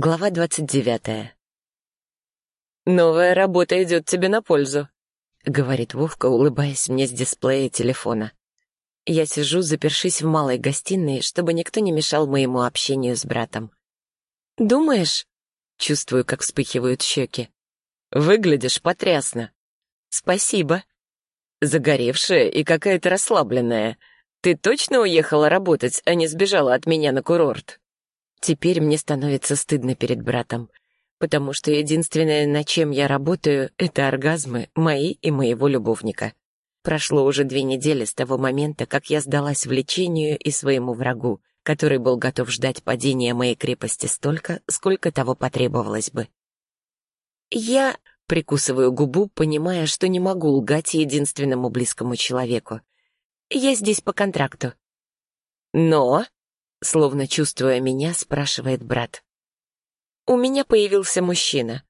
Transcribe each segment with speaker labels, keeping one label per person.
Speaker 1: Глава двадцать девятая. «Новая работа идет тебе на пользу», — говорит Вовка, улыбаясь мне с дисплея телефона. Я сижу, запершись в малой гостиной, чтобы никто не мешал моему общению с братом. «Думаешь?» — чувствую, как вспыхивают щеки. «Выглядишь потрясно». «Спасибо». «Загоревшая и какая-то расслабленная. Ты точно уехала работать, а не сбежала от меня на курорт?» Теперь мне становится стыдно перед братом потому что единственное, над чем я работаю, это оргазмы мои и моего любовника. Прошло уже две недели с того момента, как я сдалась влечению и своему врагу, который был готов ждать падения моей крепости столько, сколько того потребовалось бы. Я прикусываю губу, понимая, что не могу лгать единственному близкому человеку. Я здесь по контракту. Но, словно чувствуя меня, спрашивает брат. «У меня появился мужчина».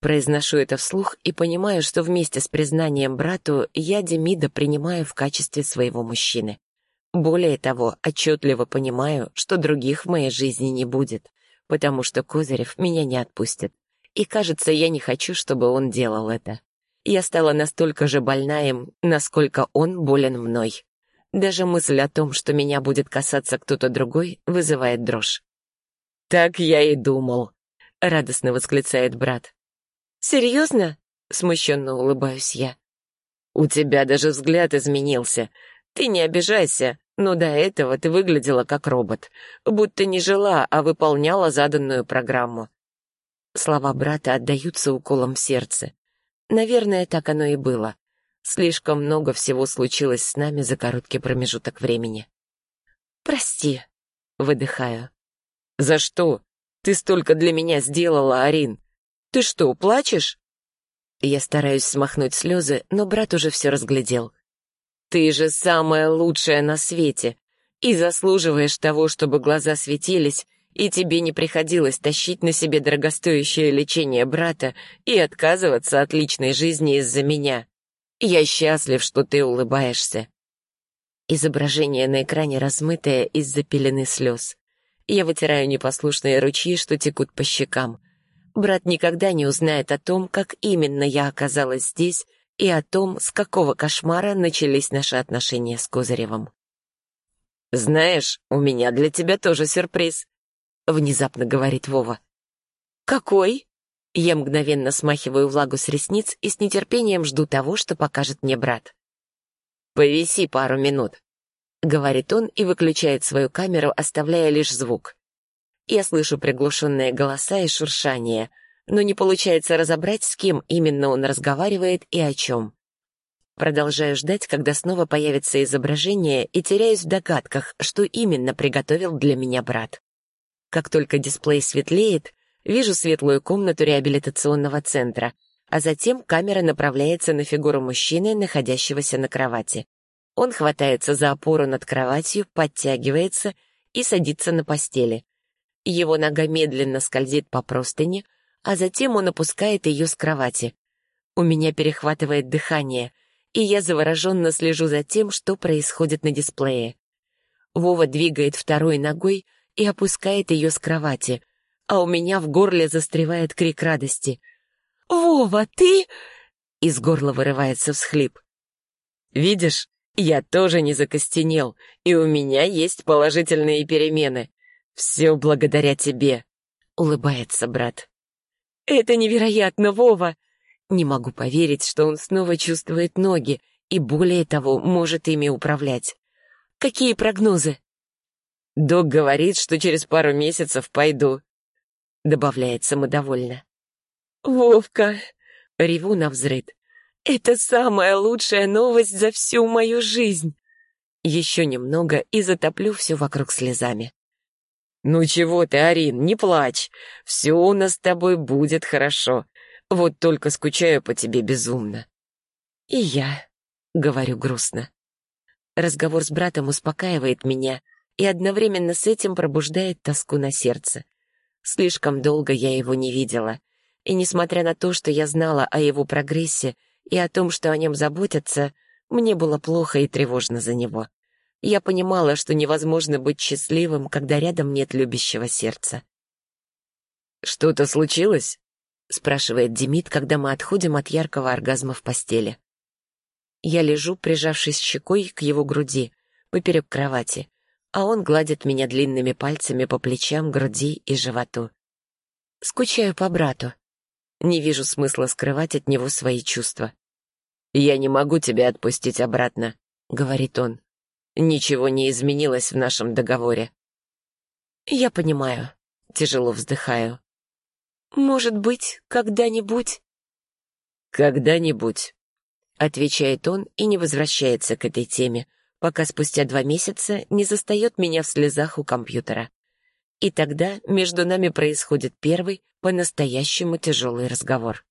Speaker 1: Произношу это вслух и понимаю, что вместе с признанием брату я Демида принимаю в качестве своего мужчины. Более того, отчетливо понимаю, что других в моей жизни не будет, потому что Козырев меня не отпустит. И кажется, я не хочу, чтобы он делал это. Я стала настолько же больна им, насколько он болен мной. Даже мысль о том, что меня будет касаться кто-то другой, вызывает дрожь. «Так я и думал», — радостно восклицает брат. «Серьезно?» — смущенно улыбаюсь я. «У тебя даже взгляд изменился. Ты не обижайся, но до этого ты выглядела как робот, будто не жила, а выполняла заданную программу». Слова брата отдаются уколом в сердце. Наверное, так оно и было. Слишком много всего случилось с нами за короткий промежуток времени. «Прости», — выдыхаю. «За что?» Ты столько для меня сделала, Арин. Ты что, плачешь?» Я стараюсь смахнуть слезы, но брат уже все разглядел. «Ты же самая лучшая на свете и заслуживаешь того, чтобы глаза светились, и тебе не приходилось тащить на себе дорогостоящее лечение брата и отказываться от личной жизни из-за меня. Я счастлив, что ты улыбаешься». Изображение на экране размытое из-за пелены слез. Я вытираю непослушные ручьи, что текут по щекам. Брат никогда не узнает о том, как именно я оказалась здесь, и о том, с какого кошмара начались наши отношения с Козыревым. «Знаешь, у меня для тебя тоже сюрприз», — внезапно говорит Вова. «Какой?» Я мгновенно смахиваю влагу с ресниц и с нетерпением жду того, что покажет мне брат. «Повиси пару минут. — говорит он и выключает свою камеру, оставляя лишь звук. Я слышу приглушенные голоса и шуршание, но не получается разобрать, с кем именно он разговаривает и о чем. Продолжаю ждать, когда снова появится изображение, и теряюсь в догадках, что именно приготовил для меня брат. Как только дисплей светлеет, вижу светлую комнату реабилитационного центра, а затем камера направляется на фигуру мужчины, находящегося на кровати. Он хватается за опору над кроватью, подтягивается и садится на постели. Его нога медленно скользит по простыне, а затем он опускает ее с кровати. У меня перехватывает дыхание, и я завороженно слежу за тем, что происходит на дисплее. Вова двигает второй ногой и опускает ее с кровати, а у меня в горле застревает крик радости. «Вова, ты...» Из горла вырывается всхлип. «Видишь, я тоже не закостенел, и у меня есть положительные перемены. Все благодаря тебе», — улыбается брат. «Это невероятно, Вова!» Не могу поверить, что он снова чувствует ноги и, более того, может ими управлять. Какие прогнозы? Док говорит, что через пару месяцев пойду, добавляет самодовольно. Вовка, реву на взрыд. Это самая лучшая новость за всю мою жизнь. Еще немного и затоплю все вокруг слезами. Ну чего ты, Арин, не плачь. Все у нас с тобой будет хорошо. Вот только скучаю по тебе безумно. И я, говорю грустно. Разговор с братом успокаивает меня и одновременно с этим пробуждает тоску на сердце. Слишком долго я его не видела. И несмотря на то, что я знала о его прогрессе, и о том, что о нем заботятся, мне было плохо и тревожно за него. Я понимала, что невозможно быть счастливым, когда рядом нет любящего сердца. «Что-то случилось?» — спрашивает Демид, когда мы отходим от яркого оргазма в постели. Я лежу, прижавшись щекой к его груди, поперек кровати, а он гладит меня длинными пальцами по плечам, груди и животу. Скучаю по брату. Не вижу смысла скрывать от него свои чувства. «Я не могу тебя отпустить обратно», — говорит он. «Ничего не изменилось в нашем договоре». «Я понимаю», — тяжело вздыхаю. «Может быть, когда-нибудь...» «Когда-нибудь», — отвечает он и не возвращается к этой теме, пока спустя два месяца не застает меня в слезах у компьютера. И тогда между нами происходит первый, по-настоящему тяжелый разговор.